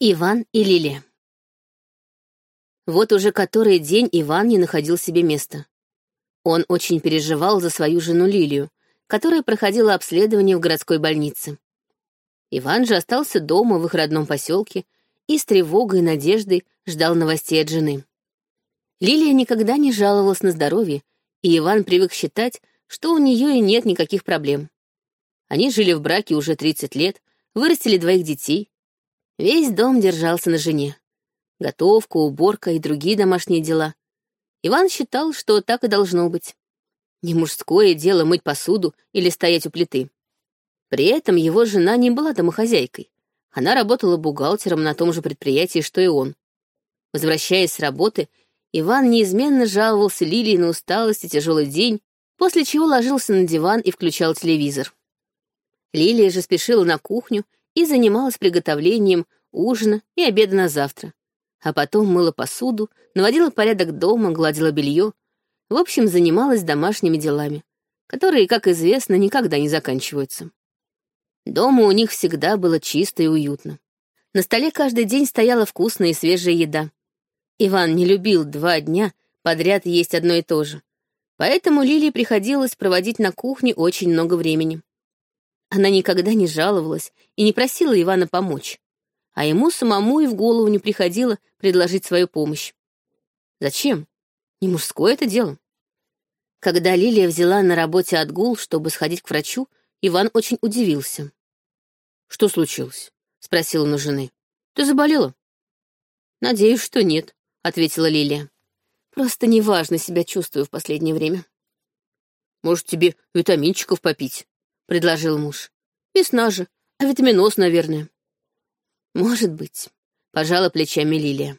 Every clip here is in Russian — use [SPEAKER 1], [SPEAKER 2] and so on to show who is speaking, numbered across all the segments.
[SPEAKER 1] Иван и Лилия. Вот уже который день Иван не находил себе места. Он очень переживал за свою жену Лилию, которая проходила обследование в городской больнице. Иван же остался дома в их родном поселке и с тревогой и надеждой ждал новостей от жены. Лилия никогда не жаловалась на здоровье, и Иван привык считать, что у нее и нет никаких проблем. Они жили в браке уже 30 лет, вырастили двоих детей, Весь дом держался на жене. Готовка, уборка и другие домашние дела. Иван считал, что так и должно быть. Не мужское дело мыть посуду или стоять у плиты. При этом его жена не была домохозяйкой. Она работала бухгалтером на том же предприятии, что и он. Возвращаясь с работы, Иван неизменно жаловался Лилии на усталость и тяжелый день, после чего ложился на диван и включал телевизор. Лилия же спешила на кухню и занималась приготовлением ужина и обеда на завтра. А потом мыла посуду, наводила порядок дома, гладила белье. В общем, занималась домашними делами, которые, как известно, никогда не заканчиваются. Дома у них всегда было чисто и уютно. На столе каждый день стояла вкусная и свежая еда. Иван не любил два дня подряд есть одно и то же. Поэтому Лилии приходилось проводить на кухне очень много времени. Она никогда не жаловалась и не просила Ивана помочь, а ему самому и в голову не приходило предложить свою помощь. Зачем? Не мужское это дело. Когда Лилия взяла на работе отгул, чтобы сходить к врачу, Иван очень удивился. «Что случилось?» — спросил он жены. «Ты заболела?» «Надеюсь, что нет», — ответила Лилия. «Просто неважно себя чувствую в последнее время». «Может, тебе витаминчиков попить?» — предложил муж. «Весна же, а витаминоз, наверное». «Может быть», — пожала плечами Лилия.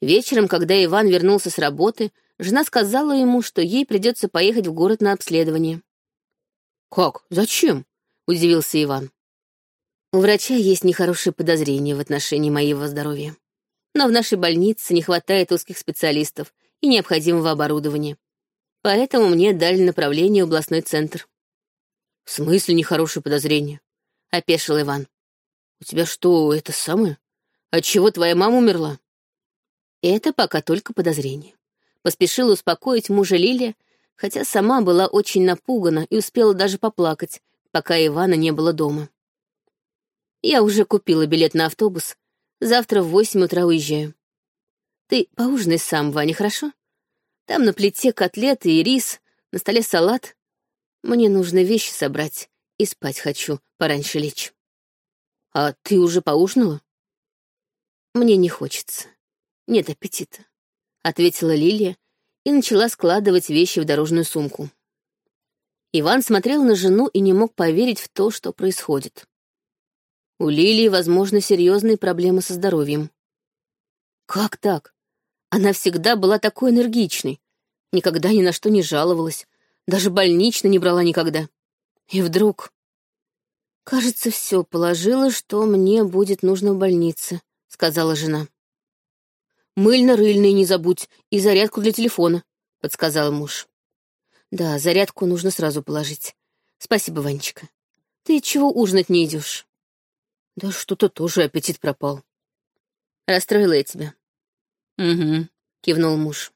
[SPEAKER 1] Вечером, когда Иван вернулся с работы, жена сказала ему, что ей придется поехать в город на обследование. «Как? Зачем?» — удивился Иван. «У врача есть нехорошие подозрения в отношении моего здоровья. Но в нашей больнице не хватает узких специалистов и необходимого оборудования. Поэтому мне дали направление в областной центр. «В смысле нехорошее подозрение?» — опешил Иван. «У тебя что, это самое? Отчего твоя мама умерла?» Это пока только подозрение. Поспешила успокоить мужа Лилия, хотя сама была очень напугана и успела даже поплакать, пока Ивана не было дома. Я уже купила билет на автобус. Завтра в восемь утра уезжаю. Ты поужинай сам, Ваня, хорошо? Там на плите котлеты и рис, на столе салат. Мне нужно вещи собрать и спать хочу, пораньше лечь. А ты уже поужинала? Мне не хочется. Нет аппетита, — ответила Лилия и начала складывать вещи в дорожную сумку. Иван смотрел на жену и не мог поверить в то, что происходит. У Лилии, возможно, серьезные проблемы со здоровьем. Как так? Она всегда была такой энергичной, никогда ни на что не жаловалась, даже больнично не брала никогда. И вдруг... «Кажется, все положила, что мне будет нужно в больнице», — сказала жена. «Мыльно-рыльный не забудь и зарядку для телефона», — подсказал муж. «Да, зарядку нужно сразу положить. Спасибо, Ванечка. Ты чего ужинать не идешь? «Да что-то тоже аппетит пропал». «Расстроила я тебя». «Угу», — кивнул муж.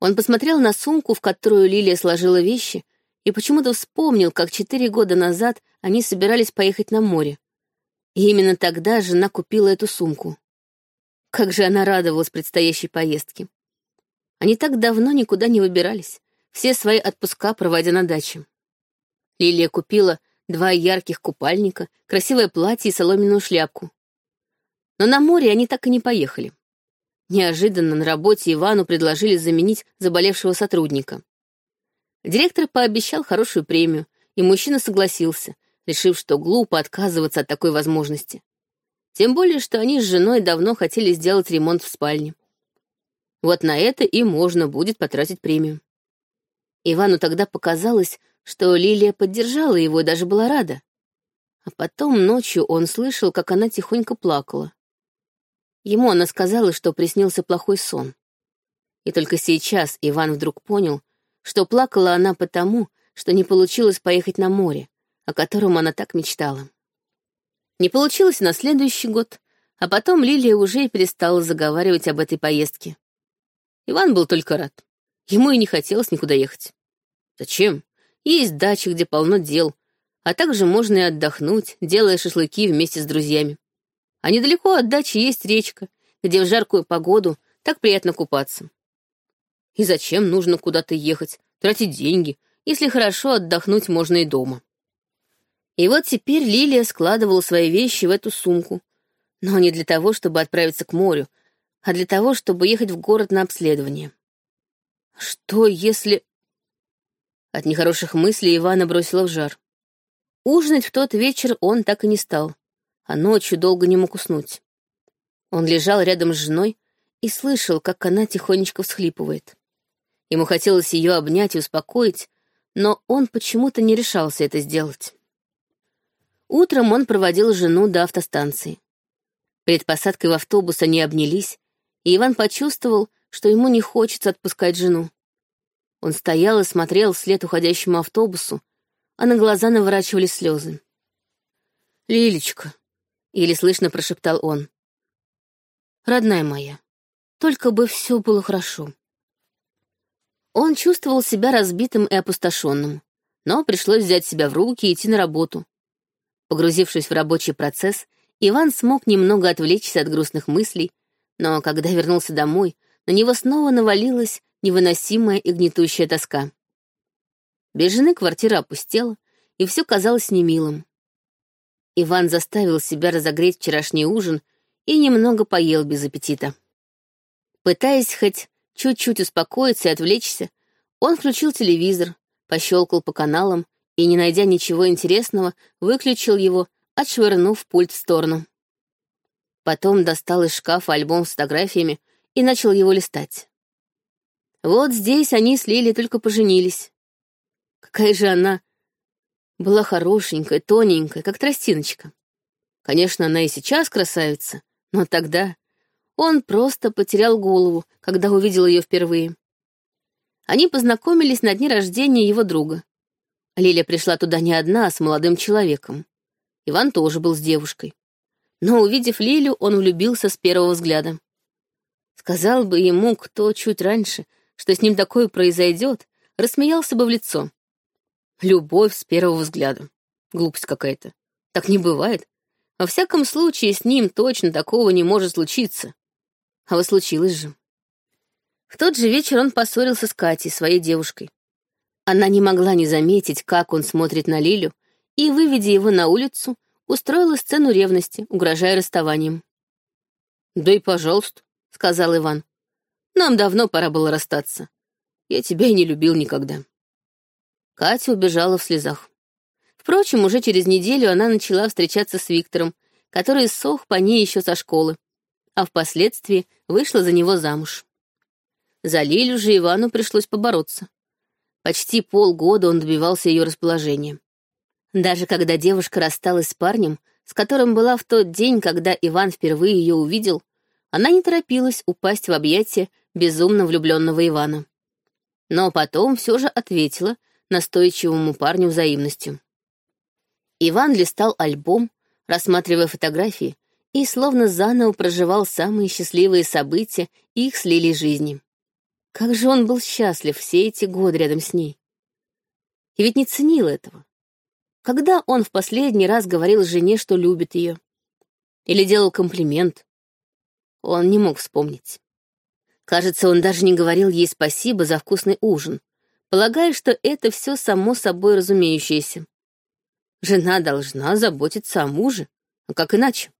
[SPEAKER 1] Он посмотрел на сумку, в которую Лилия сложила вещи, и почему-то вспомнил, как четыре года назад они собирались поехать на море. И именно тогда жена купила эту сумку. Как же она радовалась предстоящей поездке. Они так давно никуда не выбирались, все свои отпуска проводя на даче. Лилия купила два ярких купальника, красивое платье и соломенную шляпку. Но на море они так и не поехали. Неожиданно на работе Ивану предложили заменить заболевшего сотрудника. Директор пообещал хорошую премию, и мужчина согласился, решив, что глупо отказываться от такой возможности. Тем более, что они с женой давно хотели сделать ремонт в спальне. Вот на это и можно будет потратить премию. Ивану тогда показалось, что Лилия поддержала его и даже была рада. А потом ночью он слышал, как она тихонько плакала. Ему она сказала, что приснился плохой сон. И только сейчас Иван вдруг понял, что плакала она потому, что не получилось поехать на море, о котором она так мечтала. Не получилось на следующий год, а потом Лилия уже и перестала заговаривать об этой поездке. Иван был только рад. Ему и не хотелось никуда ехать. Зачем? Есть дача, где полно дел, а также можно и отдохнуть, делая шашлыки вместе с друзьями. А недалеко от дачи есть речка, где в жаркую погоду так приятно купаться. И зачем нужно куда-то ехать, тратить деньги, если хорошо отдохнуть можно и дома? И вот теперь Лилия складывала свои вещи в эту сумку, но не для того, чтобы отправиться к морю, а для того, чтобы ехать в город на обследование. Что если... От нехороших мыслей Ивана бросила в жар. Ужинать в тот вечер он так и не стал, а ночью долго не мог уснуть. Он лежал рядом с женой и слышал, как она тихонечко всхлипывает. Ему хотелось ее обнять и успокоить, но он почему-то не решался это сделать. Утром он проводил жену до автостанции. Перед посадкой в автобус они обнялись, и Иван почувствовал, что ему не хочется отпускать жену. Он стоял и смотрел вслед уходящему автобусу, а на глаза наворачивались слезы. «Лилечка», — еле слышно прошептал он, — «родная моя, только бы все было хорошо». Он чувствовал себя разбитым и опустошенным, но пришлось взять себя в руки и идти на работу. Погрузившись в рабочий процесс, Иван смог немного отвлечься от грустных мыслей, но когда вернулся домой, на него снова навалилась невыносимая и гнетущая тоска. Без жены квартира опустела, и все казалось немилым. Иван заставил себя разогреть вчерашний ужин и немного поел без аппетита. Пытаясь хоть чуть-чуть успокоиться и отвлечься, он включил телевизор, пощелкал по каналам и, не найдя ничего интересного, выключил его отшвырнув пульт в сторону. Потом достал из шкафа альбом с фотографиями и начал его листать. Вот здесь они с Лили только поженились. Какая же она была хорошенькая, тоненькая, как тростиночка. Конечно, она и сейчас красавица, но тогда он просто потерял голову, когда увидел ее впервые. Они познакомились на дне рождения его друга. Лиля пришла туда не одна, а с молодым человеком. Иван тоже был с девушкой. Но, увидев Лилю, он влюбился с первого взгляда. Сказал бы ему кто чуть раньше, что с ним такое произойдет, рассмеялся бы в лицо. Любовь с первого взгляда. Глупость какая-то. Так не бывает. Во всяком случае, с ним точно такого не может случиться. А вот случилось же. В тот же вечер он поссорился с Катей, своей девушкой. Она не могла не заметить, как он смотрит на Лилю, и, выведя его на улицу, устроила сцену ревности, угрожая расставанием. «Да и пожалуйста», — сказал Иван. «Нам давно пора было расстаться. Я тебя и не любил никогда». Катя убежала в слезах. Впрочем, уже через неделю она начала встречаться с Виктором, который сох по ней еще со школы, а впоследствии вышла за него замуж. За Лилю же Ивану пришлось побороться. Почти полгода он добивался ее расположения. Даже когда девушка рассталась с парнем, с которым была в тот день, когда Иван впервые ее увидел, она не торопилась упасть в объятия безумно влюбленного Ивана. Но потом все же ответила настойчивому парню взаимностью. Иван листал альбом, рассматривая фотографии, и словно заново проживал самые счастливые события их с Лилей жизни. Как же он был счастлив все эти годы рядом с ней. И ведь не ценил этого. Когда он в последний раз говорил жене, что любит ее? Или делал комплимент? Он не мог вспомнить. Кажется, он даже не говорил ей спасибо за вкусный ужин, полагая, что это все само собой разумеющееся. Жена должна заботиться о муже, а как иначе?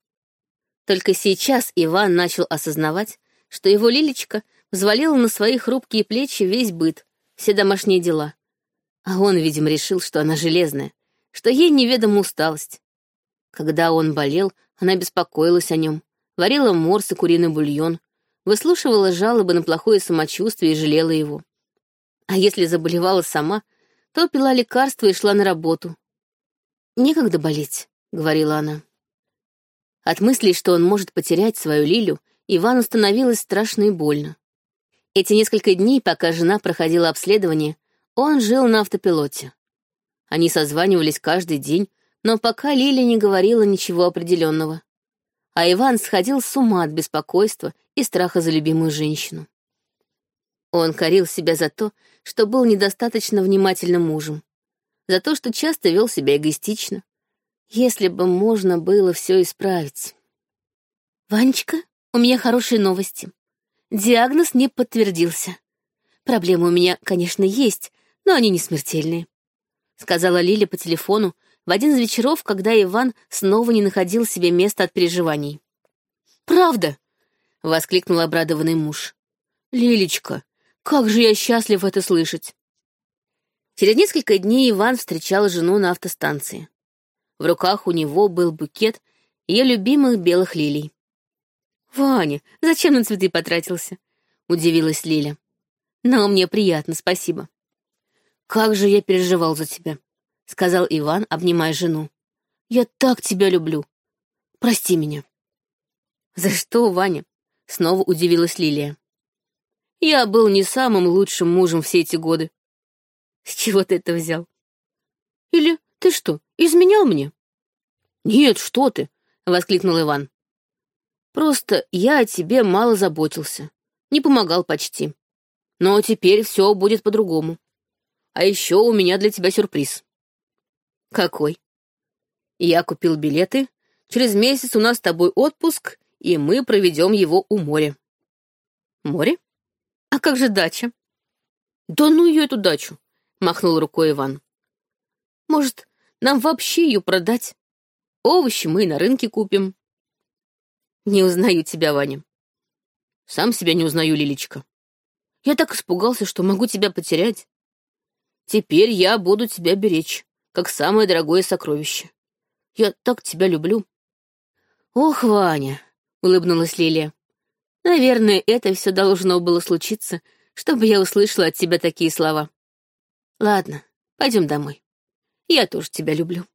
[SPEAKER 1] Только сейчас Иван начал осознавать, что его Лилечка взвалила на свои хрупкие плечи весь быт, все домашние дела. А он, видимо, решил, что она железная, что ей неведома усталость. Когда он болел, она беспокоилась о нем, варила морс и куриный бульон, выслушивала жалобы на плохое самочувствие и жалела его. А если заболевала сама, то пила лекарства и шла на работу. «Некогда болеть», — говорила она. От мыслей, что он может потерять свою Лилю, Ивану становилось страшно и больно. Эти несколько дней, пока жена проходила обследование, он жил на автопилоте. Они созванивались каждый день, Но пока Лиля не говорила ничего определенного. А Иван сходил с ума от беспокойства и страха за любимую женщину. Он корил себя за то, что был недостаточно внимательным мужем, за то, что часто вел себя эгоистично. Если бы можно было все исправить. «Ванечка, у меня хорошие новости. Диагноз не подтвердился. Проблемы у меня, конечно, есть, но они не смертельные», — сказала Лиля по телефону в один из вечеров, когда Иван снова не находил себе места от переживаний. «Правда!» — воскликнул обрадованный муж. «Лилечка, как же я счастлив это слышать!» Через несколько дней Иван встречал жену на автостанции. В руках у него был букет ее любимых белых лилий. «Ваня, зачем на цветы потратился?» — удивилась Лиля. «Но мне приятно, спасибо». «Как же я переживал за тебя», — сказал Иван, обнимая жену. «Я так тебя люблю. Прости меня». «За что, Ваня?» — снова удивилась Лилия. Я был не самым лучшим мужем все эти годы. С чего ты это взял? Или ты что, изменял мне? Нет, что ты, воскликнул Иван. Просто я о тебе мало заботился, не помогал почти. Но теперь все будет по-другому. А еще у меня для тебя сюрприз. Какой? Я купил билеты. Через месяц у нас с тобой отпуск, и мы проведем его у моря. Море? А как же дача? Да ну ее эту дачу, махнул рукой Иван. Может, нам вообще ее продать? Овощи мы и на рынке купим. Не узнаю тебя, Ваня. Сам себя не узнаю, Лилечка. Я так испугался, что могу тебя потерять. Теперь я буду тебя беречь, как самое дорогое сокровище. Я так тебя люблю. Ох, Ваня, улыбнулась Лилия. Наверное, это все должно было случиться, чтобы я услышала от тебя такие слова. Ладно, пойдем домой. Я тоже тебя люблю.